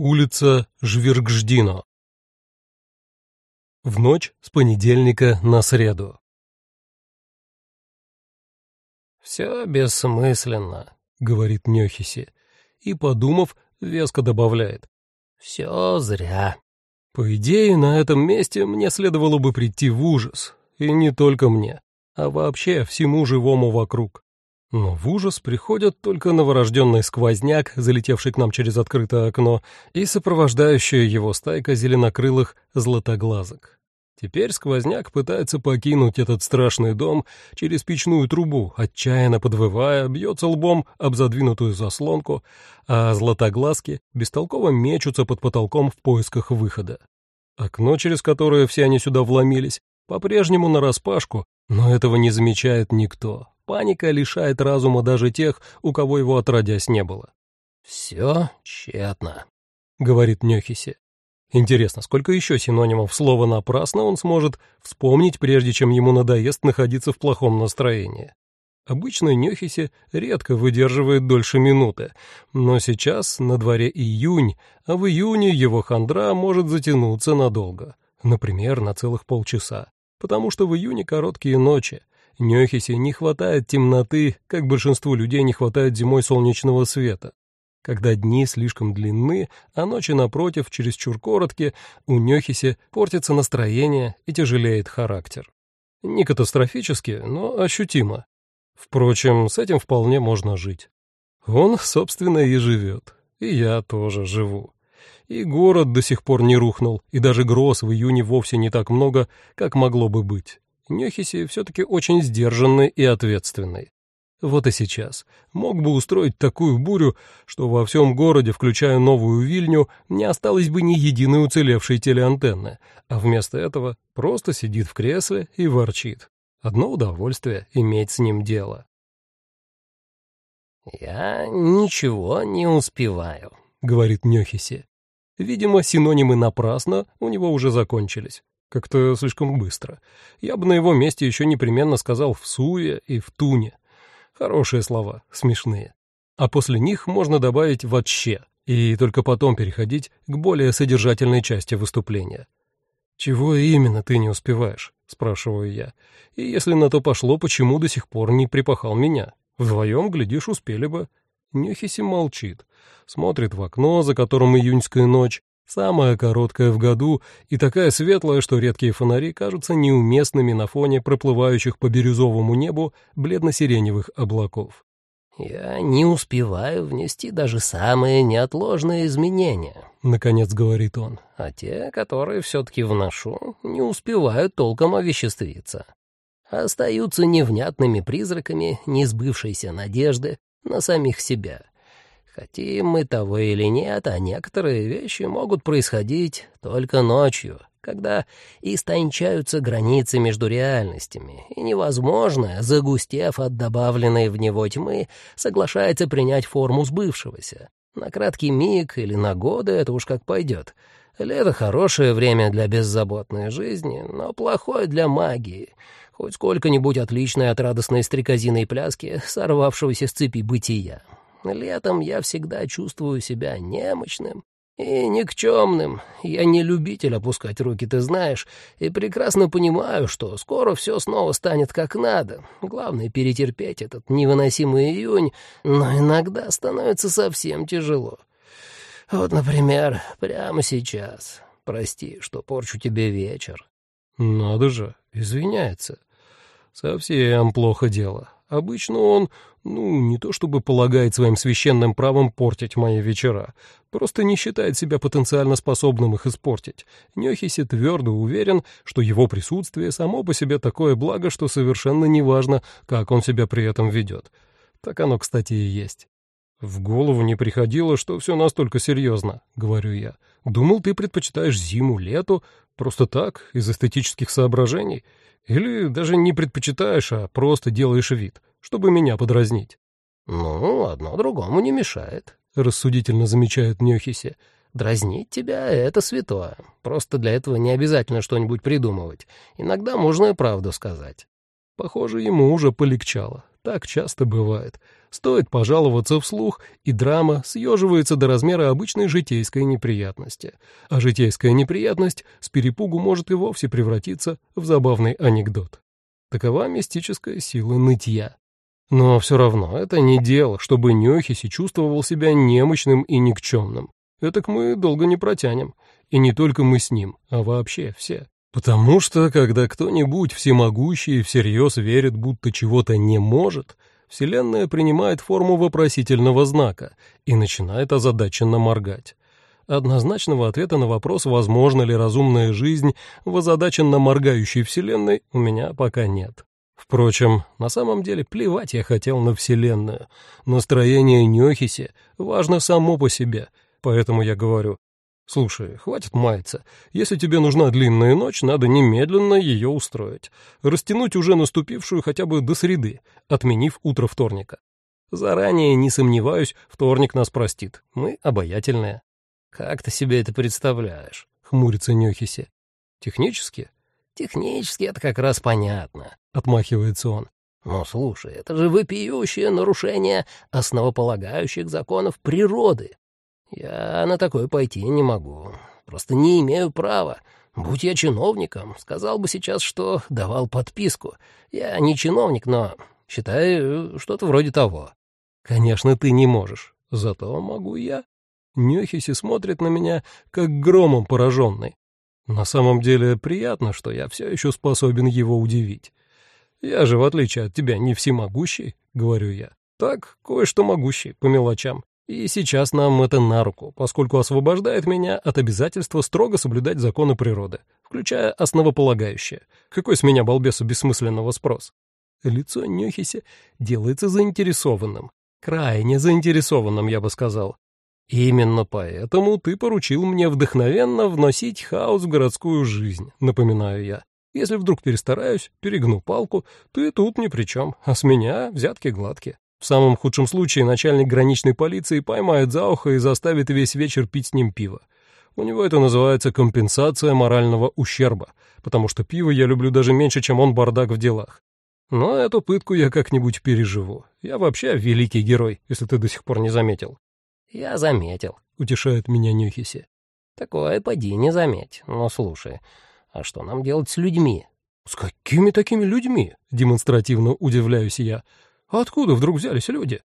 Улица Жвергждино. В ночь с понедельника на среду. «Все бессмысленно», — говорит Нехиси, и, подумав, веско добавляет. «Все зря». По идее, на этом месте мне следовало бы прийти в ужас, и не только мне, а вообще всему живому вокруг. Но в ужас приходят только новорожденный сквозняк, залетевший к нам через открытое окно, и сопровождающая его стайка зеленокрылых златоглазок. Теперь сквозняк пытается покинуть этот страшный дом через печную трубу, отчаянно подвывая, бьется лбом об задвинутую заслонку, а златоглазки бестолково мечутся под потолком в поисках выхода. Окно, через которое все они сюда вломились, по-прежнему нараспашку, но этого не замечает никто, Паника лишает разума даже тех, у кого его отродясь не было. «Все тщетно», — говорит Нехиси. Интересно, сколько еще синонимов слова «напрасно» он сможет вспомнить, прежде чем ему надоест находиться в плохом настроении? Обычно Нехиси редко выдерживает дольше минуты, но сейчас на дворе июнь, а в июне его хандра может затянуться надолго, например, на целых полчаса, потому что в июне короткие ночи, Нёхисе не хватает темноты, как большинству людей не хватает зимой солнечного света. Когда дни слишком длинны, а ночи, напротив, чересчур короткие, у Нёхисе портится настроение и тяжелеет характер. Не катастрофически, но ощутимо. Впрочем, с этим вполне можно жить. Он, собственно, и живет. И я тоже живу. И город до сих пор не рухнул, и даже гроз в июне вовсе не так много, как могло бы быть. Нехиси все-таки очень сдержанный и ответственный. Вот и сейчас. Мог бы устроить такую бурю, что во всем городе, включая Новую Вильню, не осталось бы ни единой уцелевшей телеантенны, а вместо этого просто сидит в кресле и ворчит. Одно удовольствие иметь с ним дело. «Я ничего не успеваю», — говорит Нехиси. Видимо, синонимы напрасно у него уже закончились. Как-то слишком быстро. Я бы на его месте еще непременно сказал «в суе» и «в туне». Хорошие слова, смешные. А после них можно добавить «вообще» и только потом переходить к более содержательной части выступления. «Чего именно ты не успеваешь?» — спрашиваю я. «И если на то пошло, почему до сих пор не припахал меня? Вдвоем, глядишь, успели бы». Нехиси молчит, смотрит в окно, за которым июньская ночь, Самая короткая в году и такая светлая, что редкие фонари кажутся неуместными на фоне проплывающих по бирюзовому небу бледно-сиреневых облаков. «Я не успеваю внести даже самые неотложные изменения», — наконец говорит он, «а те, которые все-таки вношу, не успевают толком овеществиться. Остаются невнятными призраками несбывшейся надежды на самих себя» Хотим мы того или нет, а некоторые вещи могут происходить только ночью, когда истончаются границы между реальностями, и невозможно, загустев от добавленной в него тьмы, соглашается принять форму сбывшегося. На краткий миг или на годы это уж как пойдет. Лето — хорошее время для беззаботной жизни, но плохое для магии, хоть сколько-нибудь отличное от радостной стрекозиной пляски, сорвавшегося с цепи бытия. Летом я всегда чувствую себя немощным и никчемным. Я не любитель опускать руки, ты знаешь, и прекрасно понимаю, что скоро все снова станет как надо. Главное — перетерпеть этот невыносимый июнь, но иногда становится совсем тяжело. Вот, например, прямо сейчас. Прости, что порчу тебе вечер. Надо же, извиняется. Совсем плохо дело. Обычно он, ну, не то чтобы полагает своим священным правом портить мои вечера, просто не считает себя потенциально способным их испортить. Нехиси твердо уверен, что его присутствие само по себе такое благо, что совершенно неважно, как он себя при этом ведет. Так оно, кстати, и есть. «В голову не приходило, что все настолько серьезно», — говорю я. «Думал, ты предпочитаешь зиму, лету, просто так, из эстетических соображений». Или даже не предпочитаешь, а просто делаешь вид, чтобы меня подразнить. «Ну, одно другому не мешает», — рассудительно замечает Нёхиси. «Дразнить тебя — это святое. Просто для этого не обязательно что-нибудь придумывать. Иногда можно и правду сказать». Похоже, ему уже полегчало. Так часто бывает. Стоит пожаловаться вслух, и драма съеживается до размера обычной житейской неприятности. А житейская неприятность с перепугу может и вовсе превратиться в забавный анекдот. Такова мистическая сила нытья. Но все равно это не дело, чтобы Нёхиси чувствовал себя немощным и никчемным. Этак мы долго не протянем. И не только мы с ним, а вообще все. Потому что, когда кто-нибудь всемогущий всерьез верит, будто чего-то не может, Вселенная принимает форму вопросительного знака и начинает озадаченно моргать. Однозначного ответа на вопрос, возможно ли разумная жизнь в озадаченно моргающей Вселенной, у меня пока нет. Впрочем, на самом деле плевать я хотел на Вселенную. Настроение Нёхиси важно само по себе, поэтому я говорю, «Слушай, хватит маяться. Если тебе нужна длинная ночь, надо немедленно ее устроить. Растянуть уже наступившую хотя бы до среды, отменив утро вторника. Заранее, не сомневаюсь, вторник нас простит. Мы обаятельные». «Как ты себе это представляешь?» — хмурится Нёхиси. «Технически?» «Технически это как раз понятно», — отмахивается он. «Но слушай, это же вопиющее нарушение основополагающих законов природы. Я на такое пойти не могу. Просто не имею права. Будь я чиновником, сказал бы сейчас, что давал подписку. Я не чиновник, но считаю что-то вроде того. Конечно, ты не можешь. Зато могу я. Нёхиси смотрит на меня, как громом пораженный. На самом деле приятно, что я все еще способен его удивить. Я же, в отличие от тебя, не всемогущий, говорю я. Так, кое-что могущий, по мелочам. И сейчас нам это на руку, поскольку освобождает меня от обязательства строго соблюдать законы природы, включая основополагающее. Какой с меня балбесу бессмысленного спрос? Лицо Нюхиси делается заинтересованным. Крайне заинтересованным, я бы сказал. Именно поэтому ты поручил мне вдохновенно вносить хаос в городскую жизнь, напоминаю я. Если вдруг перестараюсь, перегну палку, ты тут ни при чем, а с меня взятки гладкие. В самом худшем случае начальник граничной полиции поймает за ухо и заставит весь вечер пить с ним пиво. У него это называется компенсация морального ущерба, потому что пиво я люблю даже меньше, чем он бардак в делах. Но эту пытку я как-нибудь переживу. Я вообще великий герой, если ты до сих пор не заметил. Я заметил, — утешает меня Нюхиси. Такое поди не заметь. Но слушай, а что нам делать с людьми? С какими такими людьми? Демонстративно удивляюсь я. Откуда вдруг взялись люди?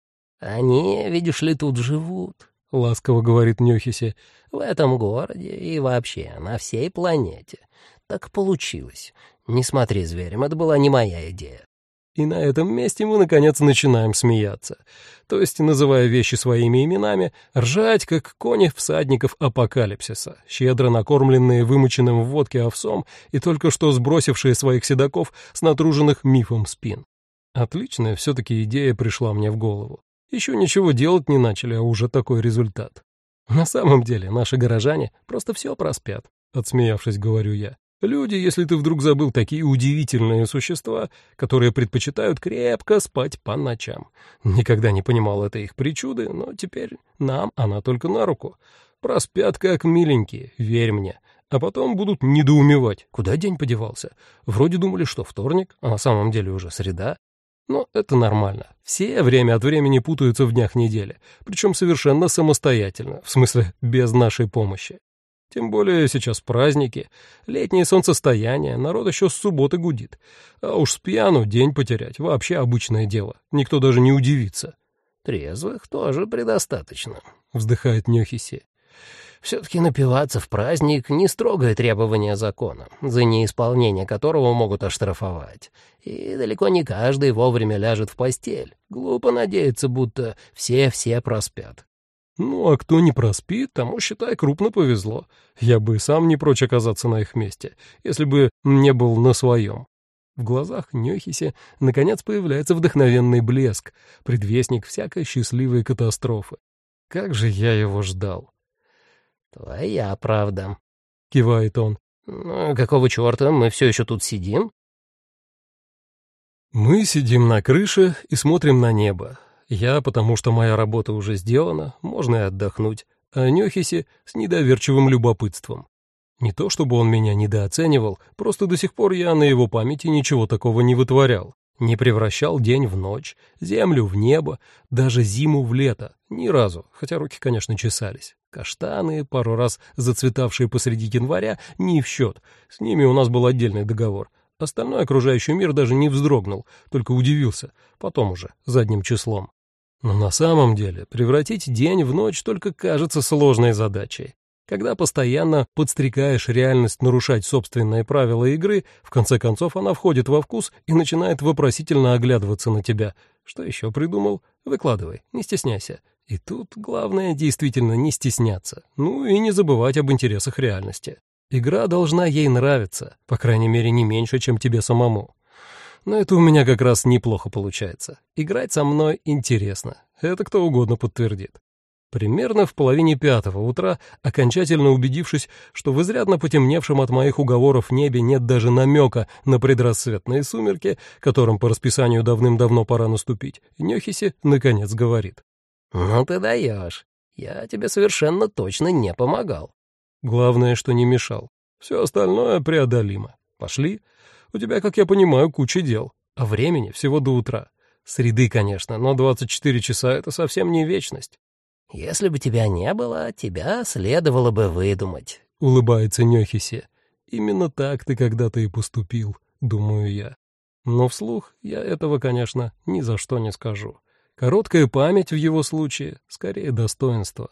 Они, видишь ли, тут живут, — ласково говорит Нёхиси. В этом городе и вообще на всей планете. Так получилось. Не смотри зверем, это была не моя идея. И на этом месте мы, наконец, начинаем смеяться. То есть, называя вещи своими именами, ржать, как кони всадников апокалипсиса, щедро накормленные вымоченным в водке овсом и только что сбросившие своих седаков с натруженных мифом спин. Отличная все-таки идея пришла мне в голову. Еще ничего делать не начали, а уже такой результат. На самом деле, наши горожане просто все проспят, отсмеявшись, говорю я. Люди, если ты вдруг забыл, такие удивительные существа, которые предпочитают крепко спать по ночам. Никогда не понимал этой их причуды, но теперь нам она только на руку. Проспят как миленькие, верь мне. А потом будут недоумевать, куда день подевался. Вроде думали, что вторник, а на самом деле уже среда. Но это нормально. Все время от времени путаются в днях недели, причем совершенно самостоятельно, в смысле без нашей помощи. Тем более сейчас праздники, летнее солнцестояние, народ еще с субботы гудит. А уж с пьяну день потерять — вообще обычное дело, никто даже не удивится. «Трезвых тоже предостаточно», — вздыхает Нёхиси. Все-таки напиваться в праздник — не строгое требование закона, за неисполнение которого могут оштрафовать. И далеко не каждый вовремя ляжет в постель. Глупо надеяться, будто все-все проспят. Ну, а кто не проспит, тому, считай, крупно повезло. Я бы сам не прочь оказаться на их месте, если бы не был на своем. В глазах Нёхиси наконец появляется вдохновенный блеск, предвестник всякой счастливой катастрофы. Как же я его ждал. «Твоя правда», — кивает он. «Ну, какого черта мы все еще тут сидим?» Мы сидим на крыше и смотрим на небо. Я, потому что моя работа уже сделана, можно и отдохнуть, а Нёхиси с недоверчивым любопытством. Не то чтобы он меня недооценивал, просто до сих пор я на его памяти ничего такого не вытворял. Не превращал день в ночь, землю в небо, даже зиму в лето. Ни разу, хотя руки, конечно, чесались. Каштаны, пару раз зацветавшие посреди января, не в счет. С ними у нас был отдельный договор. Остальной окружающий мир даже не вздрогнул, только удивился. Потом уже, задним числом. Но на самом деле превратить день в ночь только кажется сложной задачей. Когда постоянно подстрекаешь реальность нарушать собственные правила игры, в конце концов она входит во вкус и начинает вопросительно оглядываться на тебя. Что еще придумал? Выкладывай, не стесняйся. И тут главное действительно не стесняться, ну и не забывать об интересах реальности. Игра должна ей нравиться, по крайней мере, не меньше, чем тебе самому. Но это у меня как раз неплохо получается. Играть со мной интересно, это кто угодно подтвердит. Примерно в половине пятого утра, окончательно убедившись, что в изрядно потемневшем от моих уговоров небе нет даже намека на предрассветные сумерки, которым по расписанию давным-давно пора наступить, Нехиси наконец говорит. «Ну ты даешь. Я тебе совершенно точно не помогал». Главное, что не мешал. Все остальное преодолимо. Пошли. У тебя, как я понимаю, куча дел. А времени всего до утра. Среды, конечно, но 24 часа — это совсем не вечность. «Если бы тебя не было, тебя следовало бы выдумать», — улыбается Нёхисе. «Именно так ты когда-то и поступил, думаю я. Но вслух я этого, конечно, ни за что не скажу. Короткая память в его случае — скорее достоинство».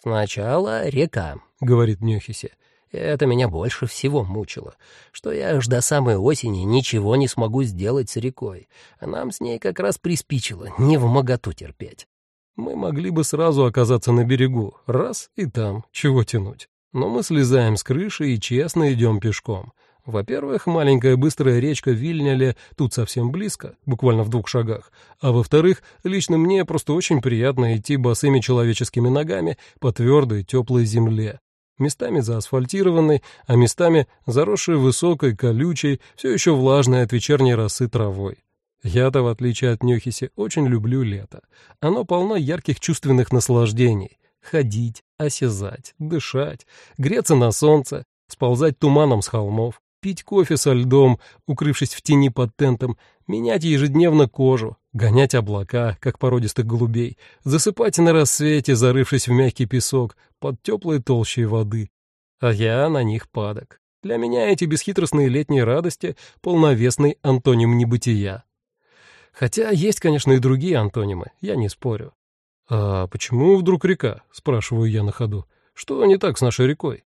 «Сначала река», — говорит Нёхисе. Это меня больше всего мучило, что я аж до самой осени ничего не смогу сделать с рекой, а нам с ней как раз приспичило, не в моготу терпеть. Мы могли бы сразу оказаться на берегу, раз и там, чего тянуть. Но мы слезаем с крыши и честно идем пешком. Во-первых, маленькая быстрая речка Вильняле тут совсем близко, буквально в двух шагах. А во-вторых, лично мне просто очень приятно идти босыми человеческими ногами по твердой теплой земле. Местами заасфальтированной, а местами заросшей высокой, колючей, все еще влажной от вечерней росы травой. Я-то, в отличие от Нёхиси, очень люблю лето. Оно полно ярких чувственных наслаждений. Ходить, осязать, дышать, греться на солнце, сползать туманом с холмов, пить кофе со льдом, укрывшись в тени под тентом, менять ежедневно кожу, гонять облака, как породистых голубей, засыпать на рассвете, зарывшись в мягкий песок под теплой толщей воды. А я на них падок. Для меня эти бесхитростные летние радости — полновесный антоним небытия. Хотя есть, конечно, и другие антонимы, я не спорю. «А почему вдруг река?» — спрашиваю я на ходу. «Что не так с нашей рекой?»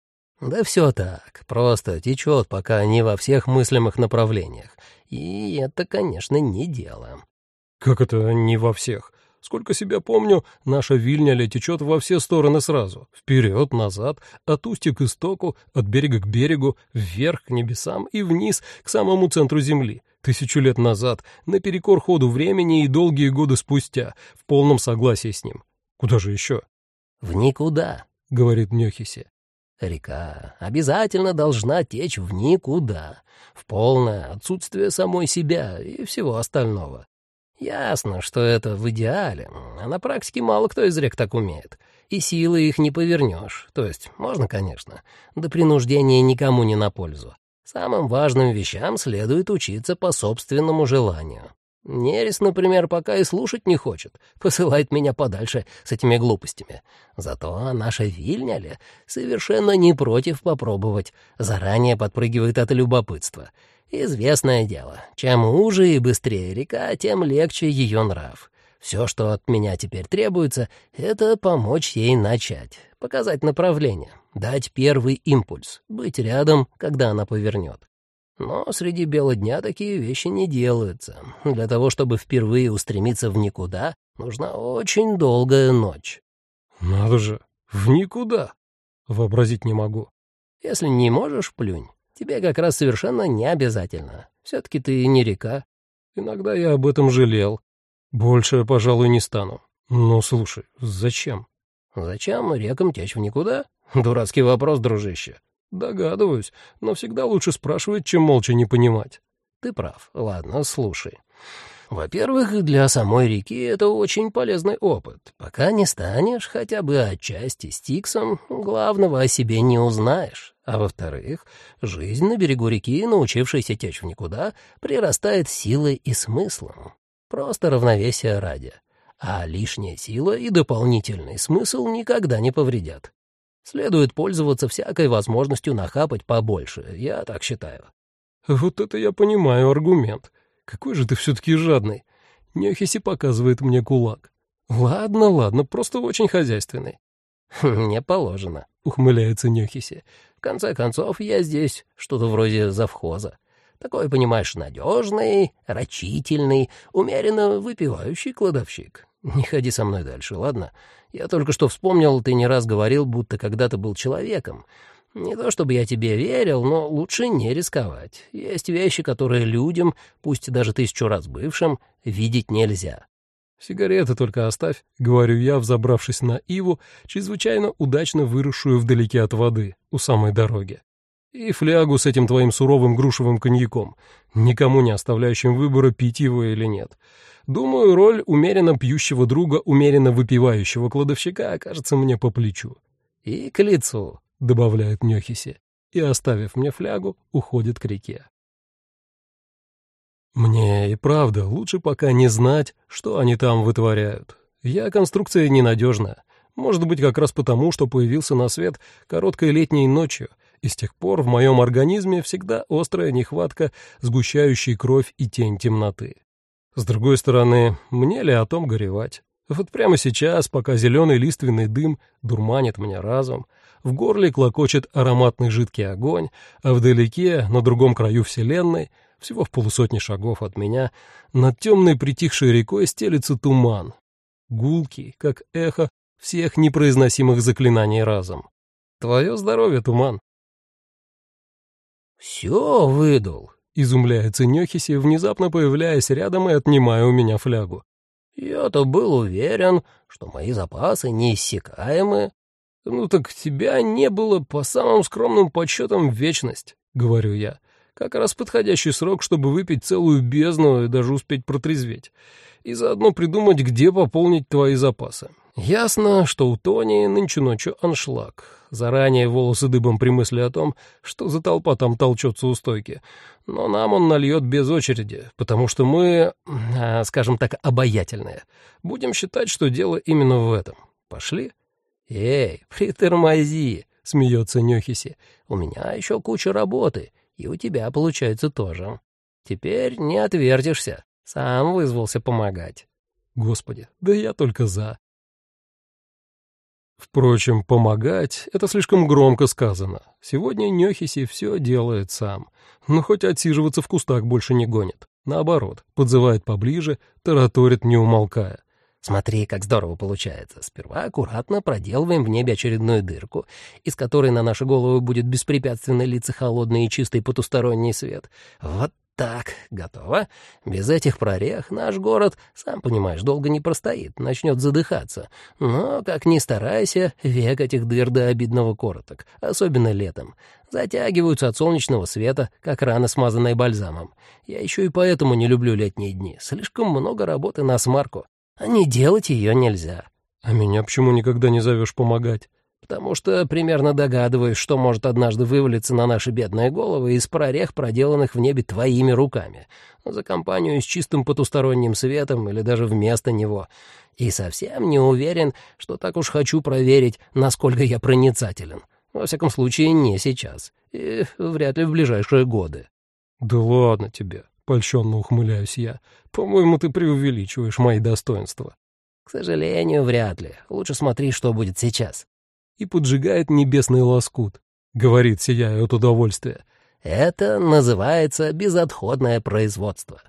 «Да все так, просто течет пока не во всех мыслимых направлениях. И это, конечно, не дело». «Как это не во всех? Сколько себя помню, наша Вильняля течет во все стороны сразу. Вперед, назад, от устья к истоку, от берега к берегу, вверх к небесам и вниз к самому центру земли. Тысячу лет назад, наперекор ходу времени и долгие годы спустя, в полном согласии с ним. Куда же еще? «В никуда», — говорит Нёхисе. «Река обязательно должна течь в никуда, в полное отсутствие самой себя и всего остального. Ясно, что это в идеале, а на практике мало кто из рек так умеет. И силы их не повернешь. То есть, можно, конечно, до принуждения никому не на пользу. Самым важным вещам следует учиться по собственному желанию. Нерес, например, пока и слушать не хочет, посылает меня подальше с этими глупостями. Зато наша Вильняля совершенно не против попробовать, заранее подпрыгивает от любопытства — Известное дело, чем уже и быстрее река, тем легче ее нрав. Все, что от меня теперь требуется, это помочь ей начать, показать направление, дать первый импульс, быть рядом, когда она повернет. Но среди бела дня такие вещи не делаются. Для того, чтобы впервые устремиться в никуда, нужна очень долгая ночь. Надо же, в никуда. Вообразить не могу. Если не можешь, плюнь. Тебе как раз совершенно не обязательно. Все-таки ты не река. Иногда я об этом жалел. Больше, пожалуй, не стану. Но слушай, зачем? Зачем рекам течь в никуда? Дурацкий вопрос, дружище. Догадываюсь, но всегда лучше спрашивать, чем молча не понимать. Ты прав. Ладно, слушай. Во-первых, для самой реки это очень полезный опыт. Пока не станешь хотя бы отчасти стиксом, главного о себе не узнаешь. А во-вторых, жизнь на берегу реки, научившаяся течь в никуда, прирастает силой и смыслом. Просто равновесие ради. А лишняя сила и дополнительный смысл никогда не повредят. Следует пользоваться всякой возможностью нахапать побольше, я так считаю. Вот это я понимаю аргумент. Какой же ты все-таки жадный. Нехиси показывает мне кулак. Ладно, ладно, просто очень хозяйственный. «Не положено», — ухмыляется Нехиси. «В конце концов, я здесь что-то вроде завхоза. Такой, понимаешь, надежный, рачительный, умеренно выпивающий кладовщик. Не ходи со мной дальше, ладно? Я только что вспомнил, ты не раз говорил, будто когда-то был человеком. Не то чтобы я тебе верил, но лучше не рисковать. Есть вещи, которые людям, пусть даже тысячу раз бывшим, видеть нельзя. «Сигареты только оставь», — говорю я, взобравшись на Иву, чрезвычайно удачно выросшую вдалеке от воды, у самой дороги. «И флягу с этим твоим суровым грушевым коньяком, никому не оставляющим выбора, пить его или нет. Думаю, роль умеренно пьющего друга, умеренно выпивающего кладовщика окажется мне по плечу». «И к лицу», — добавляет Нёхиси, и, оставив мне флягу, уходит к реке. Мне и правда лучше пока не знать, что они там вытворяют. Я конструкция ненадежная. Может быть, как раз потому, что появился на свет короткой летней ночью, и с тех пор в моем организме всегда острая нехватка сгущающей кровь и тень темноты. С другой стороны, мне ли о том горевать? Вот прямо сейчас, пока зеленый лиственный дым дурманит мне разум, в горле клокочет ароматный жидкий огонь, а вдалеке, на другом краю Вселенной, всего в полусотни шагов от меня, над темной притихшей рекой стелится туман, гулкий, как эхо всех непроизносимых заклинаний разом. Твое здоровье, туман. «Все выдал», — изумляется Нехиси, внезапно появляясь рядом и отнимая у меня флягу. «Я-то был уверен, что мои запасы неиссякаемы». «Ну так тебя не было по самым скромным подсчетам вечность», — говорю я. «Как раз подходящий срок, чтобы выпить целую бездну и даже успеть протрезветь. И заодно придумать, где пополнить твои запасы. Ясно, что у Тони нынче ночью аншлаг. Заранее волосы дыбом при мысли о том, что за толпа там толчется у стойки. Но нам он нальет без очереди, потому что мы, а, скажем так, обаятельные. Будем считать, что дело именно в этом. Пошли? «Эй, притормози!» — смеется Нехиси. «У меня еще куча работы, и у тебя, получается, тоже. Теперь не отвертишься. Сам вызвался помогать». Господи, да я только за. Впрочем, помогать — это слишком громко сказано. Сегодня Нехиси все делает сам. Но хоть отсиживаться в кустах больше не гонит. Наоборот, подзывает поближе, тараторит, не умолкая. Смотри, как здорово получается. Сперва аккуратно проделываем в небе очередную дырку, из которой на наши головы будет беспрепятственно литься холодный и чистый потусторонний свет. Вот так, готово. Без этих прорех наш город, сам понимаешь, долго не простоит, начнет задыхаться. Но, как ни старайся, век этих дыр до обидного короток, особенно летом. Затягиваются от солнечного света, как рана, смазанная бальзамом. Я еще и поэтому не люблю летние дни. Слишком много работы на смарку. А не делать ее нельзя. А меня почему никогда не зовешь помогать? Потому что примерно догадываюсь, что может однажды вывалиться на наши бедные головы из прорех, проделанных в небе твоими руками, за компанию с чистым потусторонним светом или даже вместо него. И совсем не уверен, что так уж хочу проверить, насколько я проницателен. Во всяком случае, не сейчас. И вряд ли в ближайшие годы. «Да ладно тебе», — польщенно ухмыляюсь я. «По-моему, ты преувеличиваешь мои достоинства». «К сожалению, вряд ли. Лучше смотри, что будет сейчас» и поджигает небесный лоскут, говорит, сияя от удовольствия. Это называется безотходное производство.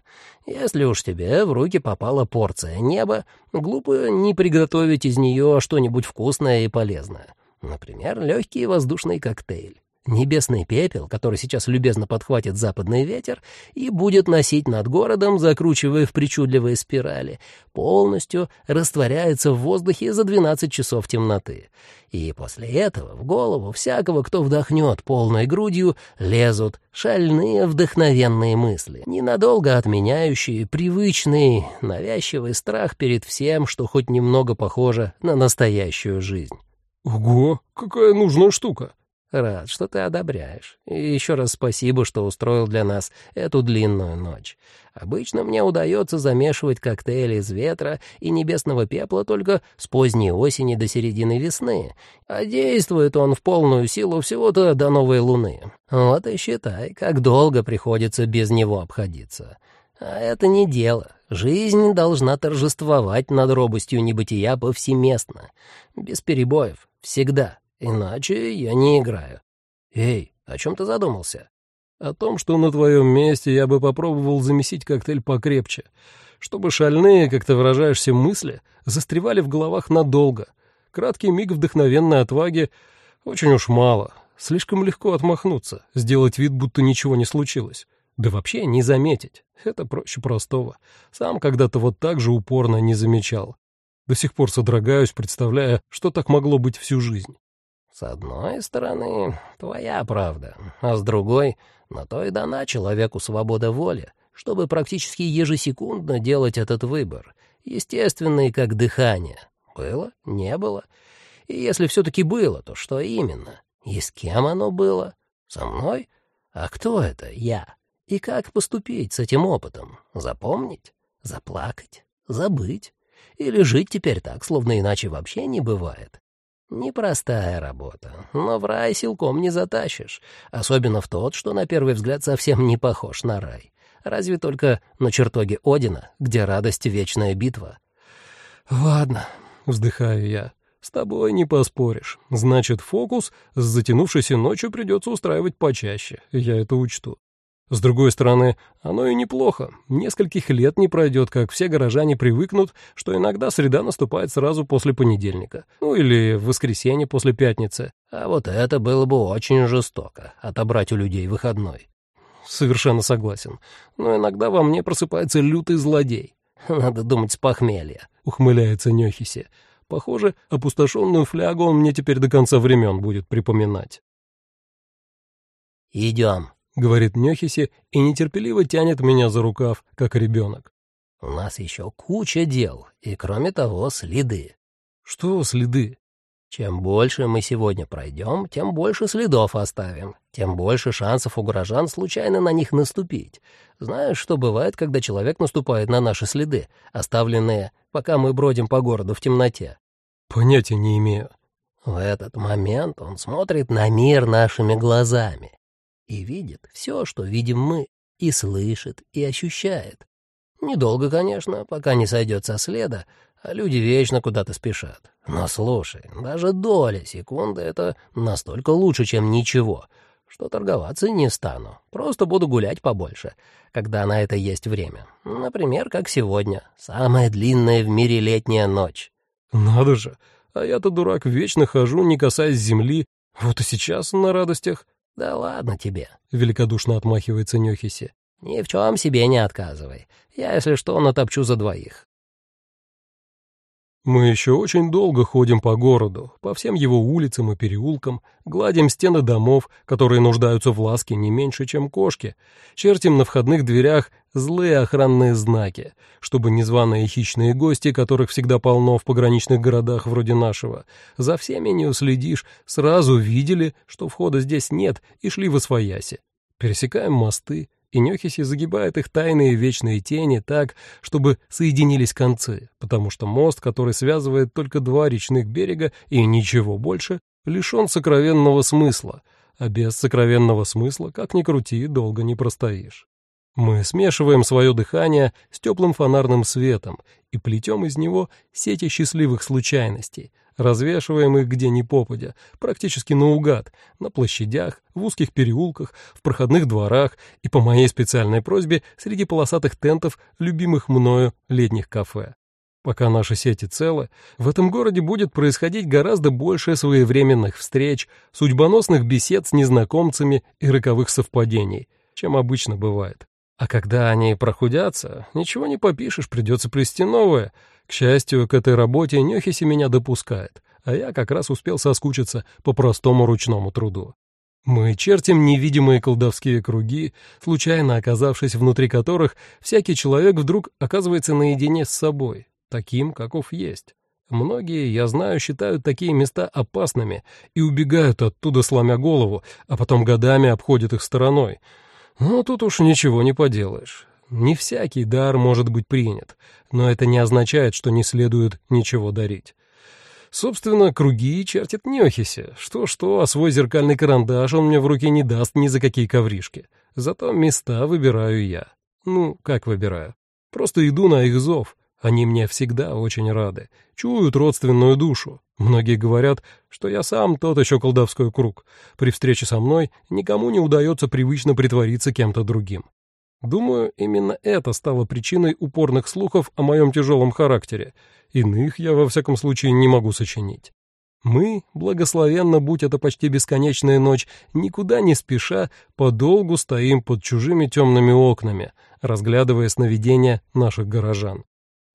Если уж тебе в руки попала порция неба, глупо не приготовить из нее что-нибудь вкусное и полезное. Например, легкий воздушный коктейль. Небесный пепел, который сейчас любезно подхватит западный ветер и будет носить над городом, закручивая в причудливые спирали, полностью растворяется в воздухе за 12 часов темноты. И после этого в голову всякого, кто вдохнет полной грудью, лезут шальные вдохновенные мысли, ненадолго отменяющие привычный, навязчивый страх перед всем, что хоть немного похоже на настоящую жизнь. «Ого, какая нужная штука!» Рад, что ты одобряешь. И еще раз спасибо, что устроил для нас эту длинную ночь. Обычно мне удается замешивать коктейли из ветра и небесного пепла только с поздней осени до середины весны, а действует он в полную силу всего-то до новой луны. Вот и считай, как долго приходится без него обходиться. А это не дело. Жизнь должна торжествовать над робостью небытия повсеместно, без перебоев, всегда. Иначе я не играю. Эй, о чем ты задумался? О том, что на твоем месте я бы попробовал замесить коктейль покрепче, чтобы шальные, как ты выражаешься, мысли застревали в головах надолго. Краткий миг вдохновенной отваги очень уж мало. Слишком легко отмахнуться, сделать вид, будто ничего не случилось. Да вообще не заметить. Это проще простого. Сам когда-то вот так же упорно не замечал. До сих пор содрогаюсь, представляя, что так могло быть всю жизнь. С одной стороны, твоя правда, а с другой, на то и дана человеку свобода воли, чтобы практически ежесекундно делать этот выбор, естественный как дыхание. Было? Не было? И если все-таки было, то что именно? И с кем оно было? Со мной? А кто это? Я. И как поступить с этим опытом? Запомнить? Заплакать? Забыть? Или жить теперь так, словно иначе вообще не бывает? Непростая работа, но в рай силком не затащишь, особенно в тот, что на первый взгляд совсем не похож на рай. Разве только на чертоге Одина, где радость — вечная битва. «Ладно», — вздыхаю я, — «с тобой не поспоришь. Значит, фокус с затянувшейся ночью придется устраивать почаще, я это учту. С другой стороны, оно и неплохо. Нескольких лет не пройдет, как все горожане привыкнут, что иногда среда наступает сразу после понедельника. Ну или в воскресенье после пятницы. А вот это было бы очень жестоко — отобрать у людей выходной. Совершенно согласен. Но иногда во мне просыпается лютый злодей. Надо думать с похмелья, — ухмыляется Нехиси. Похоже, опустошенную флягу он мне теперь до конца времен будет припоминать. «Идем», — говорит Нехиси и нетерпеливо тянет меня за рукав, как ребенок. «У нас еще куча дел, и, кроме того, следы». «Что следы?» «Чем больше мы сегодня пройдем, тем больше следов оставим, тем больше шансов у горожан случайно на них наступить. Знаешь, что бывает, когда человек наступает на наши следы, оставленные, пока мы бродим по городу в темноте?» «Понятия не имею». В этот момент он смотрит на мир нашими глазами и видит все, что видим мы, и слышит, и ощущает. Недолго, конечно, пока не сойдет со следа, а люди вечно куда-то спешат. Но слушай, даже доля секунды — это настолько лучше, чем ничего, что торговаться не стану. Просто буду гулять побольше, когда на это есть время. Например, как сегодня, самая длинная в мире летняя ночь. Надо же, а я-то, дурак, вечно хожу, не касаясь земли. Вот и сейчас на радостях «Да ладно тебе», — великодушно отмахивается Нёхиси. «Ни в чем себе не отказывай. Я, если что, натопчу за двоих». Мы еще очень долго ходим по городу, по всем его улицам и переулкам, гладим стены домов, которые нуждаются в ласке не меньше, чем кошки, чертим на входных дверях злые охранные знаки, чтобы незваные хищные гости, которых всегда полно в пограничных городах вроде нашего, за всеми не уследишь, сразу видели, что входа здесь нет, и шли в освояси. Пересекаем мосты, и Нёхиси загибает их тайные вечные тени так, чтобы соединились концы, потому что мост, который связывает только два речных берега и ничего больше, лишен сокровенного смысла, а без сокровенного смысла, как ни крути, долго не простоишь. Мы смешиваем свое дыхание с теплым фонарным светом и плетем из него сети счастливых случайностей, развешиваем их где ни попадя, практически наугад, на площадях, в узких переулках, в проходных дворах и, по моей специальной просьбе, среди полосатых тентов любимых мною летних кафе. Пока наши сети целы, в этом городе будет происходить гораздо больше своевременных встреч, судьбоносных бесед с незнакомцами и роковых совпадений, чем обычно бывает. А когда они прохудятся, ничего не попишешь, придется плести новое. К счастью, к этой работе Нехиси меня допускает, а я как раз успел соскучиться по простому ручному труду. Мы чертим невидимые колдовские круги, случайно оказавшись внутри которых, всякий человек вдруг оказывается наедине с собой, таким, каков есть. Многие, я знаю, считают такие места опасными и убегают оттуда, сломя голову, а потом годами обходят их стороной. Но тут уж ничего не поделаешь. Не всякий дар может быть принят, но это не означает, что не следует ничего дарить. Собственно, круги чертит Нехиси. Что-что, а свой зеркальный карандаш он мне в руки не даст ни за какие ковришки. Зато места выбираю я. Ну, как выбираю? Просто иду на их зов. Они мне всегда очень рады, чуют родственную душу. Многие говорят, что я сам тот еще колдовской круг. При встрече со мной никому не удается привычно притвориться кем-то другим. Думаю, именно это стало причиной упорных слухов о моем тяжелом характере. Иных я, во всяком случае, не могу сочинить. Мы, благословенно будь это почти бесконечная ночь, никуда не спеша, подолгу стоим под чужими темными окнами, разглядывая сновидения наших горожан.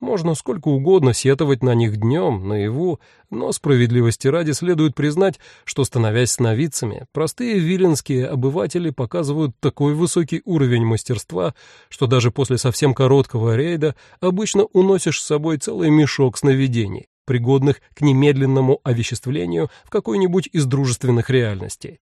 Можно сколько угодно сетовать на них днем, наяву, но справедливости ради следует признать, что, становясь сновидцами, простые виленские обыватели показывают такой высокий уровень мастерства, что даже после совсем короткого рейда обычно уносишь с собой целый мешок сновидений, пригодных к немедленному овеществлению в какой-нибудь из дружественных реальностей.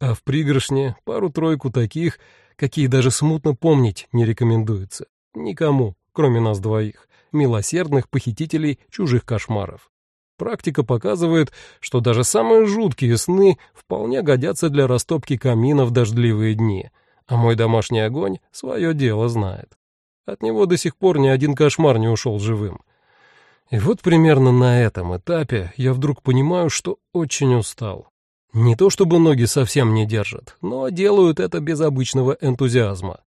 А в пригоршне пару-тройку таких, какие даже смутно помнить не рекомендуется. Никому, кроме нас двоих милосердных похитителей чужих кошмаров. Практика показывает, что даже самые жуткие сны вполне годятся для растопки камина в дождливые дни, а мой домашний огонь свое дело знает. От него до сих пор ни один кошмар не ушел живым. И вот примерно на этом этапе я вдруг понимаю, что очень устал. Не то чтобы ноги совсем не держат, но делают это без обычного энтузиазма.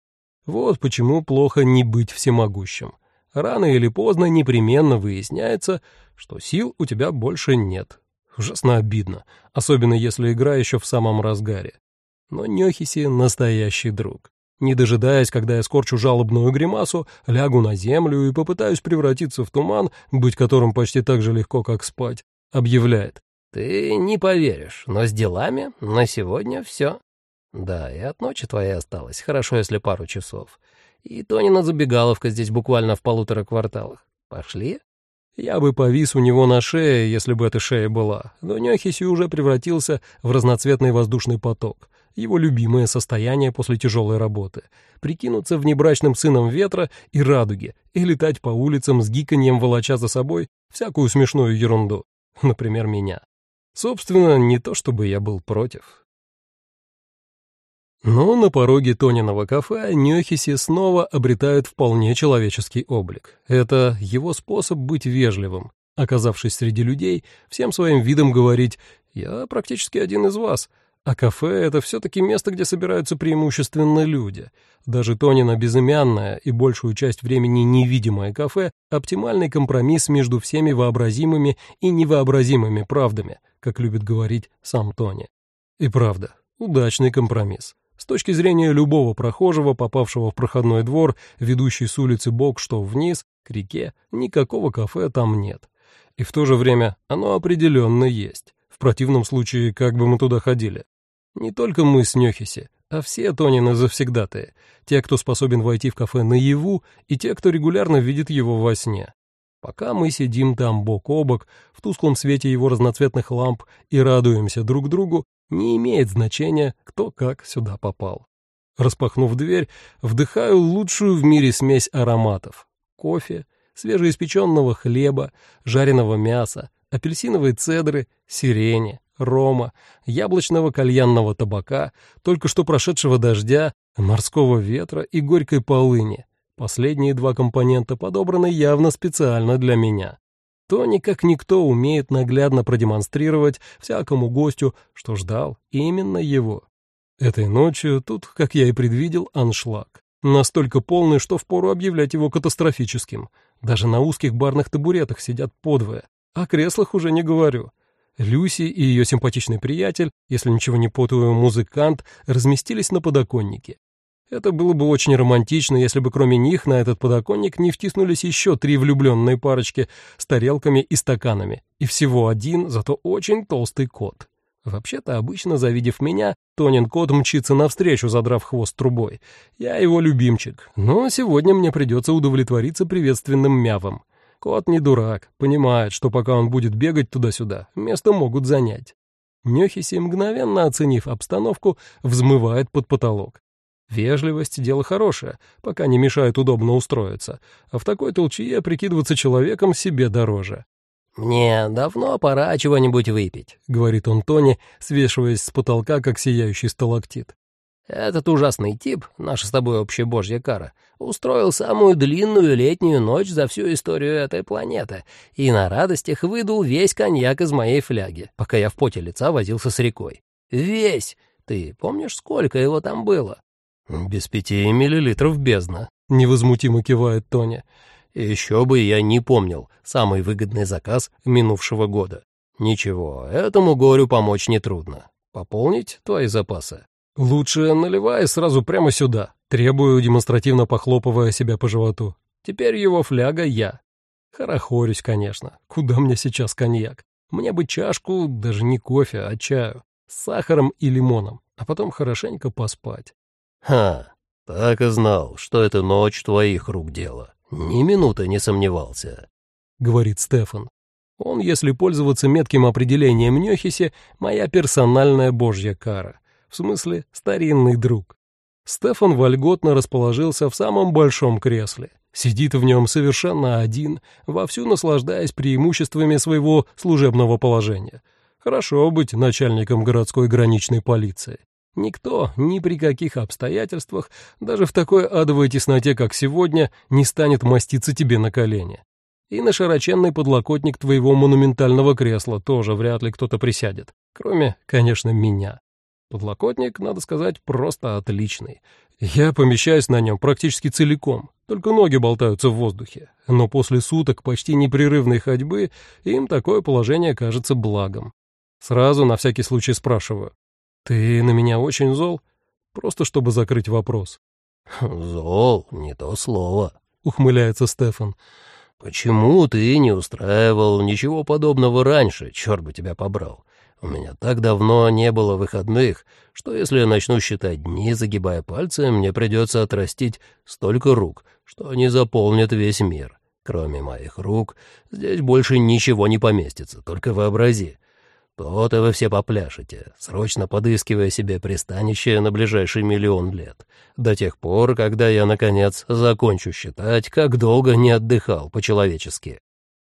Вот почему плохо не быть всемогущим рано или поздно непременно выясняется, что сил у тебя больше нет. Ужасно обидно, особенно если игра еще в самом разгаре. Но Нехиси — настоящий друг. Не дожидаясь, когда я скорчу жалобную гримасу, лягу на землю и попытаюсь превратиться в туман, быть которым почти так же легко, как спать, объявляет. «Ты не поверишь, но с делами на сегодня все. Да, и от ночи твоей осталось, хорошо, если пару часов. И Тонина забегаловка здесь буквально в полутора кварталах. Пошли?» Я бы повис у него на шее, если бы эта шея была, но Нёхиси уже превратился в разноцветный воздушный поток, его любимое состояние после тяжелой работы, прикинуться внебрачным сыном ветра и радуги и летать по улицам с гиканьем, волоча за собой всякую смешную ерунду, например, меня. Собственно, не то чтобы я был против. Но на пороге Тониного кафе Нёхиси снова обретают вполне человеческий облик. Это его способ быть вежливым. Оказавшись среди людей, всем своим видом говорить «я практически один из вас», а кафе — это все-таки место, где собираются преимущественно люди. Даже Тонина безымянное и большую часть времени невидимое кафе — оптимальный компромисс между всеми вообразимыми и невообразимыми правдами, как любит говорить сам Тони. И правда, удачный компромисс. С точки зрения любого прохожего, попавшего в проходной двор, ведущий с улицы бок что вниз, к реке, никакого кафе там нет. И в то же время оно определенно есть. В противном случае, как бы мы туда ходили? Не только мы с Нехиси, а все Тонины завсегдатые, те, кто способен войти в кафе наяву, и те, кто регулярно видит его во сне. Пока мы сидим там бок о бок, в тусклом свете его разноцветных ламп и радуемся друг другу, не имеет значения, кто как сюда попал. Распахнув дверь, вдыхаю лучшую в мире смесь ароматов. Кофе, свежеиспеченного хлеба, жареного мяса, апельсиновой цедры, сирени, рома, яблочного кальянного табака, только что прошедшего дождя, морского ветра и горькой полыни. Последние два компонента подобраны явно специально для меня. Тони, как никто, умеет наглядно продемонстрировать всякому гостю, что ждал именно его. Этой ночью тут, как я и предвидел, аншлаг. Настолько полный, что впору объявлять его катастрофическим. Даже на узких барных табуретах сидят подвое. О креслах уже не говорю. Люси и ее симпатичный приятель, если ничего не путаю, музыкант, разместились на подоконнике. Это было бы очень романтично, если бы кроме них на этот подоконник не втиснулись еще три влюбленные парочки с тарелками и стаканами, и всего один, зато очень толстый кот. Вообще-то, обычно, завидев меня, Тонин кот мчится навстречу, задрав хвост трубой. Я его любимчик, но сегодня мне придется удовлетвориться приветственным мявом. Кот не дурак, понимает, что пока он будет бегать туда-сюда, место могут занять. Нехиси, мгновенно оценив обстановку, взмывает под потолок. Вежливость — дело хорошее, пока не мешает удобно устроиться, а в такой толчье прикидываться человеком себе дороже. «Мне давно пора чего-нибудь выпить», — говорит он Тони, свешиваясь с потолка, как сияющий сталактит. «Этот ужасный тип, наша с тобой общая божья кара, устроил самую длинную летнюю ночь за всю историю этой планеты и на радостях выдул весь коньяк из моей фляги, пока я в поте лица возился с рекой. Весь! Ты помнишь, сколько его там было?» «Без пяти миллилитров бездна», — невозмутимо кивает Тоня. «Еще бы я не помнил самый выгодный заказ минувшего года. Ничего, этому горю помочь нетрудно. Пополнить твои запасы?» «Лучше наливай сразу прямо сюда», — требую, демонстративно похлопывая себя по животу. «Теперь его фляга я». Хорохорюсь, конечно. Куда мне сейчас коньяк? Мне бы чашку, даже не кофе, а чаю, с сахаром и лимоном, а потом хорошенько поспать. «Ха, так и знал, что это ночь твоих рук дело. Ни минуты не сомневался», — говорит Стефан. Он, если пользоваться метким определением Нёхисе, моя персональная божья кара. В смысле, старинный друг. Стефан вольготно расположился в самом большом кресле. Сидит в нем совершенно один, вовсю наслаждаясь преимуществами своего служебного положения. Хорошо быть начальником городской граничной полиции. Никто, ни при каких обстоятельствах, даже в такой адовой тесноте, как сегодня, не станет маститься тебе на колени. И на широченный подлокотник твоего монументального кресла тоже вряд ли кто-то присядет, кроме, конечно, меня. Подлокотник, надо сказать, просто отличный. Я помещаюсь на нем практически целиком, только ноги болтаются в воздухе. Но после суток почти непрерывной ходьбы им такое положение кажется благом. Сразу на всякий случай спрашиваю, «Ты на меня очень зол?» Просто чтобы закрыть вопрос. «Зол — не то слово», — ухмыляется Стефан. «Почему ты не устраивал ничего подобного раньше, черт бы тебя побрал? У меня так давно не было выходных, что если я начну считать дни, загибая пальцы, мне придется отрастить столько рук, что они заполнят весь мир. Кроме моих рук, здесь больше ничего не поместится, только вообрази. То-то вы все попляшете, срочно подыскивая себе пристанище на ближайший миллион лет, до тех пор, когда я, наконец, закончу считать, как долго не отдыхал по-человечески.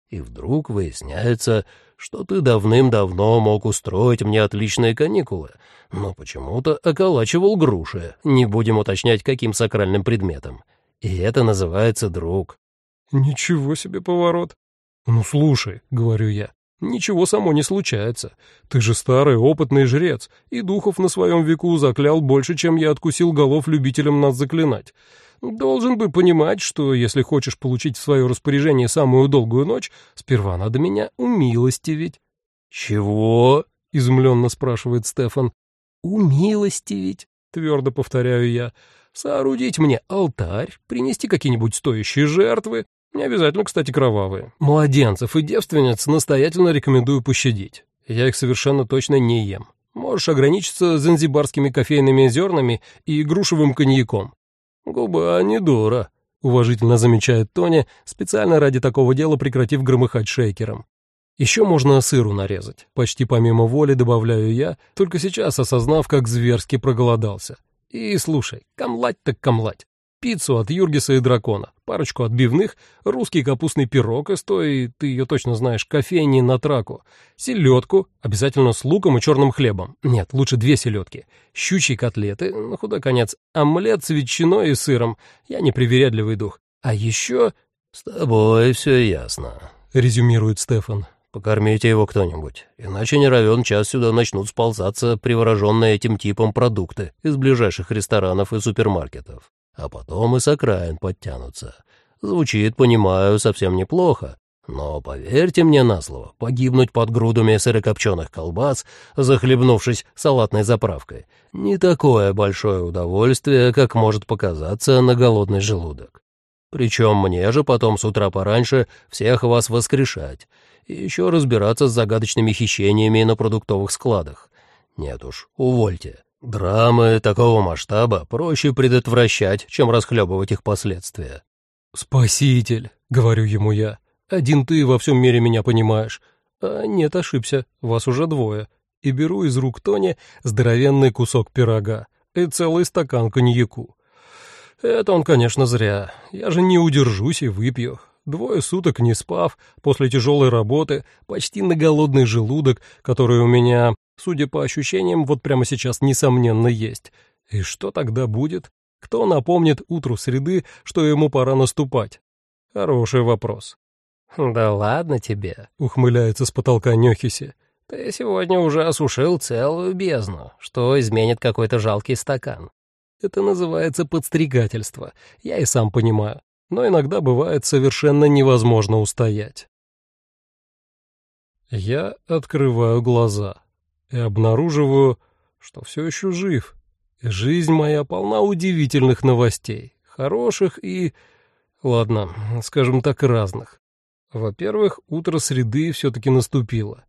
И вдруг выясняется, что ты давным-давно мог устроить мне отличные каникулы, но почему-то околачивал груши, не будем уточнять, каким сакральным предметом. И это называется друг. «Ничего себе поворот!» «Ну, слушай», — говорю я, Ничего само не случается. Ты же старый опытный жрец, и духов на своем веку заклял больше, чем я откусил голов любителям нас заклинать. Должен бы понимать, что если хочешь получить в свое распоряжение самую долгую ночь, сперва надо меня умилостивить». «Чего?» — изумленно спрашивает Стефан. «Умилостивить», — твердо повторяю я. «Соорудить мне алтарь, принести какие-нибудь стоящие жертвы, не обязательно, кстати, кровавые. Младенцев и девственниц настоятельно рекомендую пощадить. Я их совершенно точно не ем. Можешь ограничиться занзибарскими кофейными зернами и грушевым коньяком. Губа не дура, уважительно замечает Тони, специально ради такого дела прекратив громыхать шейкером. Еще можно сыру нарезать. Почти помимо воли добавляю я, только сейчас осознав, как зверски проголодался. И слушай, камлать так камлать пиццу от Юргиса и Дракона, парочку отбивных, русский капустный пирог из той, ты ее точно знаешь, кофейни на траку, селедку, обязательно с луком и черным хлебом. Нет, лучше две селедки, щучьи котлеты, на худой конец, омлет с ветчиной и сыром. Я не привередливый дух. А еще... — С тобой все ясно, — резюмирует Стефан. Покормите его кто-нибудь, иначе не равен час сюда начнут сползаться привороженные этим типом продукты из ближайших ресторанов и супермаркетов а потом и с окраин подтянутся. Звучит, понимаю, совсем неплохо. Но поверьте мне на слово, погибнуть под грудами сырокопченых колбас, захлебнувшись салатной заправкой, не такое большое удовольствие, как может показаться на голодный желудок. Причем мне же потом с утра пораньше всех вас воскрешать и еще разбираться с загадочными хищениями на продуктовых складах. Нет уж, увольте. Драмы такого масштаба проще предотвращать, чем расхлебывать их последствия. «Спаситель», — говорю ему я, — «один ты во всем мире меня понимаешь». А нет, ошибся, вас уже двое. И беру из рук Тони здоровенный кусок пирога и целый стакан коньяку. Это он, конечно, зря. Я же не удержусь и выпью. Двое суток не спав, после тяжелой работы, почти на голодный желудок, который у меня, судя по ощущениям, вот прямо сейчас несомненно есть. И что тогда будет? Кто напомнит утру среды, что ему пора наступать? Хороший вопрос. «Да ладно тебе», — ухмыляется с потолка Нёхиси. «Ты сегодня уже осушил целую бездну, что изменит какой-то жалкий стакан. Это называется подстригательство, я и сам понимаю, но иногда бывает совершенно невозможно устоять». Я открываю глаза и обнаруживаю, что все еще жив, Жизнь моя полна удивительных новостей, хороших и, ладно, скажем так, разных. Во-первых, утро среды все-таки наступило,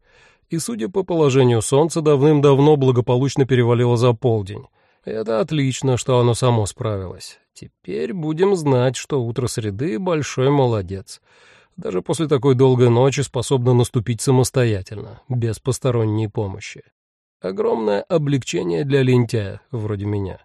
и, судя по положению солнца, давным-давно благополучно перевалило за полдень. Это отлично, что оно само справилось. Теперь будем знать, что утро среды — большой молодец. Даже после такой долгой ночи способна наступить самостоятельно, без посторонней помощи. Огромное облегчение для лентяя, вроде меня.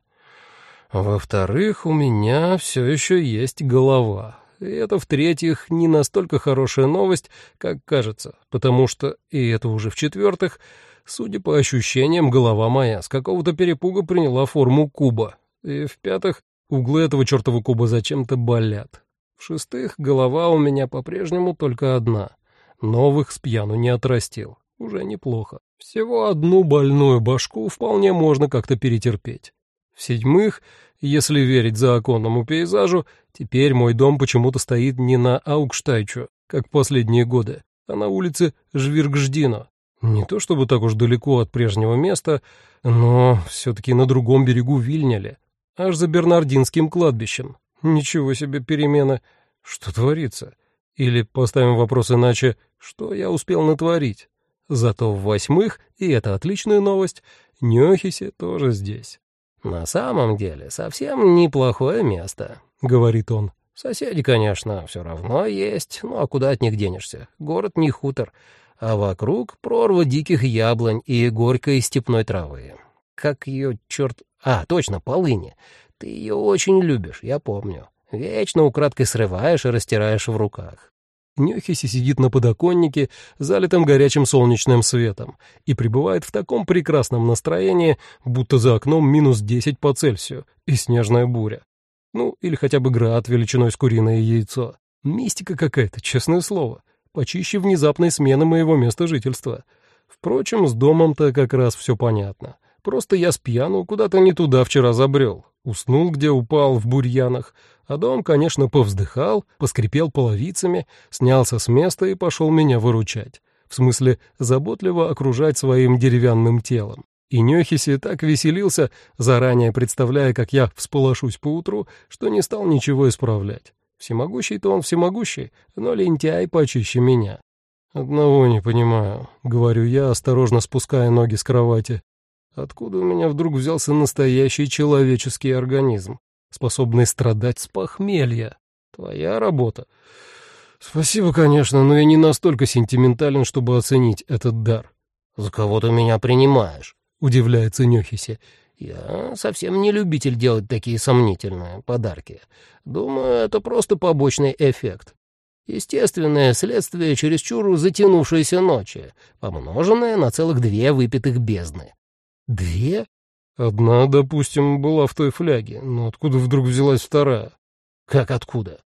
Во-вторых, у меня все еще есть голова. И это, в-третьих, не настолько хорошая новость, как кажется, потому что, и это уже в-четвертых, судя по ощущениям, голова моя с какого-то перепуга приняла форму куба. И в-пятых, углы этого чертова куба зачем-то болят. В-шестых, голова у меня по-прежнему только одна. Новых с пьяну не отрастил. Уже неплохо. Всего одну больную башку вполне можно как-то перетерпеть. В-седьмых, если верить законному пейзажу, теперь мой дом почему-то стоит не на Аукштайчу, как последние годы, а на улице Жвиргждино. Не то чтобы так уж далеко от прежнего места, но все-таки на другом берегу Вильняли, аж за Бернардинским кладбищем. Ничего себе перемена. Что творится? Или поставим вопрос иначе, что я успел натворить? Зато в восьмых, и это отличная новость, Нёхиси тоже здесь. «На самом деле, совсем неплохое место», — говорит он. «Соседи, конечно, все равно есть, ну а куда от них денешься? Город не хутор, а вокруг прорва диких яблонь и горькой степной травы. Как ее, черт... А, точно, полыни. Ты ее очень любишь, я помню. Вечно украдкой срываешь и растираешь в руках. Нюхиси сидит на подоконнике, залитым горячим солнечным светом, и пребывает в таком прекрасном настроении, будто за окном минус 10 по Цельсию и снежная буря. Ну, или хотя бы град величиной с куриное яйцо. Мистика какая-то, честное слово. Почище внезапной смены моего места жительства. Впрочем, с домом-то как раз все понятно. Просто я с пьяну куда-то не туда вчера забрел. Уснул, где упал, в бурьянах, а дом, конечно, повздыхал, поскрипел половицами, снялся с места и пошел меня выручать. В смысле, заботливо окружать своим деревянным телом. И Нехиси так веселился, заранее представляя, как я всполошусь поутру, что не стал ничего исправлять. Всемогущий-то он всемогущий, но лентяй почище меня. «Одного не понимаю», — говорю я, осторожно спуская ноги с кровати. «Откуда у меня вдруг взялся настоящий человеческий организм? способный страдать с похмелья. Твоя работа. Спасибо, конечно, но я не настолько сентиментален, чтобы оценить этот дар. За кого ты меня принимаешь? Удивляется Нёхиси. Я совсем не любитель делать такие сомнительные подарки. Думаю, это просто побочный эффект. Естественное следствие чересчур затянувшейся ночи, помноженное на целых две выпитых бездны. Две? Одна, допустим, была в той фляге, но откуда вдруг взялась вторая? Как откуда?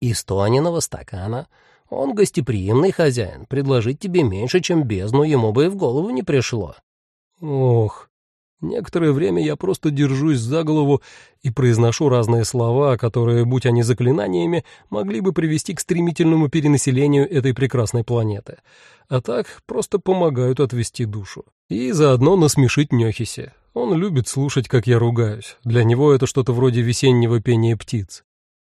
Из Тониного стакана. Он гостеприимный хозяин, предложить тебе меньше, чем бездну, ему бы и в голову не пришло. Ох, Некоторое время я просто держусь за голову и произношу разные слова, которые, будь они заклинаниями, могли бы привести к стремительному перенаселению этой прекрасной планеты. А так просто помогают отвести душу. И заодно насмешить Нёхисе. Он любит слушать, как я ругаюсь. Для него это что-то вроде весеннего пения птиц.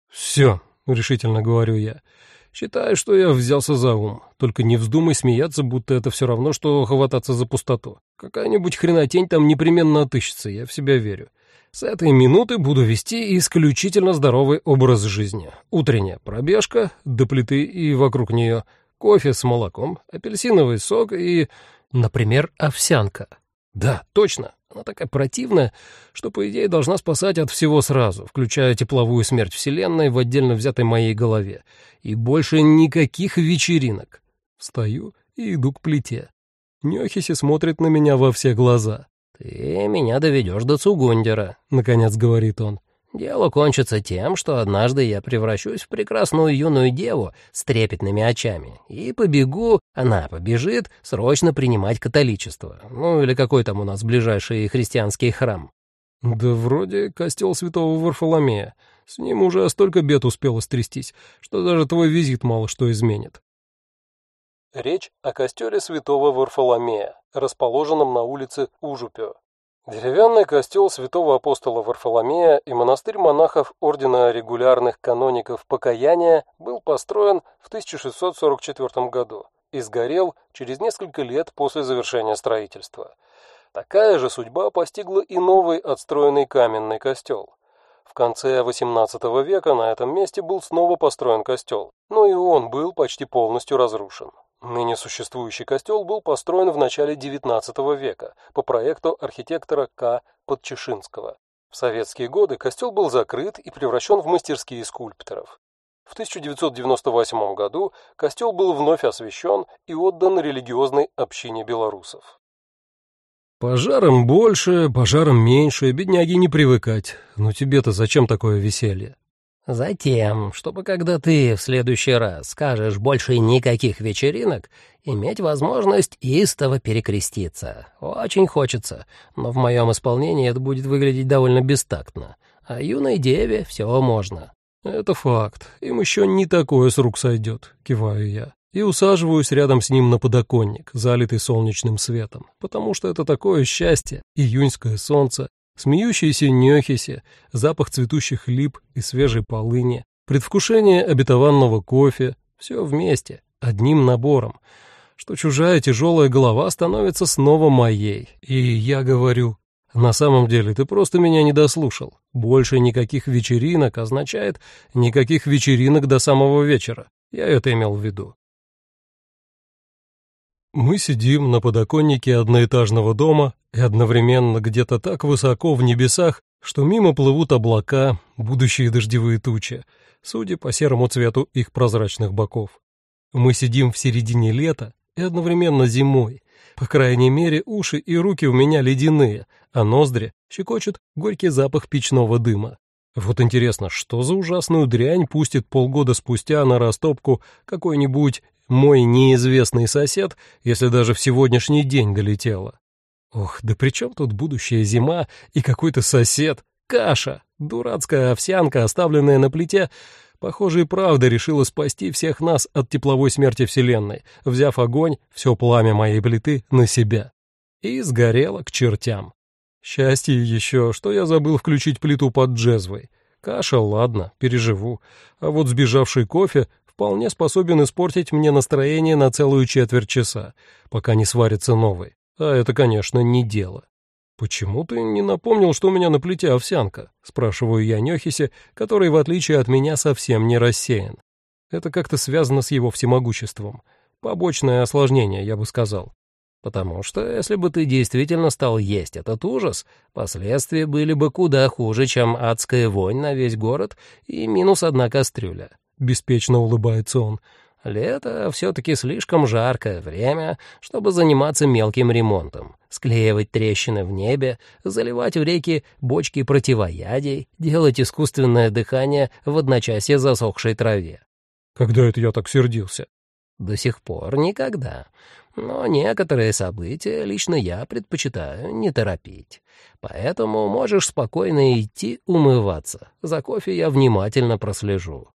«Все», — решительно говорю я, — Считай, что я взялся за ум. Только не вздумай смеяться, будто это все равно, что хвататься за пустоту. Какая-нибудь хренотень там непременно отыщется, я в себя верю. С этой минуты буду вести исключительно здоровый образ жизни. Утренняя пробежка до плиты и вокруг нее, кофе с молоком, апельсиновый сок и, например, овсянка. Да, точно, она такая противная, что, по идее, должна спасать от всего сразу, включая тепловую смерть Вселенной в отдельно взятой моей голове. И больше никаких вечеринок. Встаю и иду к плите. Нёхиси смотрит на меня во все глаза. «Ты меня доведешь до Цугундера», — наконец говорит он. Дело кончится тем, что однажды я превращусь в прекрасную юную деву с трепетными очами и побегу, она побежит, срочно принимать католичество. Ну или какой там у нас ближайший христианский храм. Да вроде костел святого Варфоломея. С ним уже столько бед успело стрястись, что даже твой визит мало что изменит. Речь о костеле святого Варфоломея, расположенном на улице Ужупё, Деревянный костел святого апостола Варфоломея и монастырь монахов Ордена регулярных каноников Покаяния был построен в 1644 году и сгорел через несколько лет после завершения строительства. Такая же судьба постигла и новый отстроенный каменный костел. В конце XVIII века на этом месте был снова построен костел, но и он был почти полностью разрушен. Ныне существующий костел был построен в начале XIX века по проекту архитектора К. Подчешинского. В советские годы костел был закрыт и превращен в мастерские скульпторов. В 1998 году костел был вновь освящен и отдан религиозной общине белорусов. Пожаром больше, пожаром меньше, бедняги не привыкать. Но тебе-то зачем такое веселье? Затем, чтобы когда ты в следующий раз скажешь больше никаких вечеринок, иметь возможность истово перекреститься. Очень хочется, но в моем исполнении это будет выглядеть довольно бестактно. А юной деве все можно. Это факт. Им еще не такое с рук сойдет, киваю я. И усаживаюсь рядом с ним на подоконник, залитый солнечным светом, потому что это такое счастье, июньское солнце, смеющиеся нёхиси, запах цветущих лип и свежей полыни, предвкушение обетованного кофе — все вместе, одним набором, что чужая тяжелая голова становится снова моей. И я говорю, на самом деле ты просто меня не дослушал. Больше никаких вечеринок означает никаких вечеринок до самого вечера. Я это имел в виду. Мы сидим на подоконнике одноэтажного дома и одновременно где-то так высоко в небесах, что мимо плывут облака, будущие дождевые тучи, судя по серому цвету их прозрачных боков. Мы сидим в середине лета и одновременно зимой. По крайней мере, уши и руки у меня ледяные, а ноздри щекочет горький запах печного дыма. Вот интересно, что за ужасную дрянь пустит полгода спустя на растопку какой-нибудь мой неизвестный сосед, если даже в сегодняшний день долетело. Ох, да при чем тут будущая зима и какой-то сосед? Каша, дурацкая овсянка, оставленная на плите, похоже, и правда решила спасти всех нас от тепловой смерти Вселенной, взяв огонь, все пламя моей плиты, на себя. И сгорела к чертям. Счастье еще, что я забыл включить плиту под джезвой. Каша, ладно, переживу. А вот сбежавший кофе вполне способен испортить мне настроение на целую четверть часа, пока не сварится новый. А это, конечно, не дело. «Почему ты не напомнил, что у меня на плите овсянка?» — спрашиваю я Нехисе, который, в отличие от меня, совсем не рассеян. Это как-то связано с его всемогуществом. Побочное осложнение, я бы сказал. Потому что если бы ты действительно стал есть этот ужас, последствия были бы куда хуже, чем адская вонь на весь город и минус одна кастрюля. — беспечно улыбается он. «Лето все-таки слишком жаркое время, чтобы заниматься мелким ремонтом, склеивать трещины в небе, заливать в реки бочки противоядий, делать искусственное дыхание в одночасье засохшей траве». «Когда это я так сердился?» До сих пор никогда. Но некоторые события лично я предпочитаю не торопить. Поэтому можешь спокойно идти умываться. За кофе я внимательно прослежу.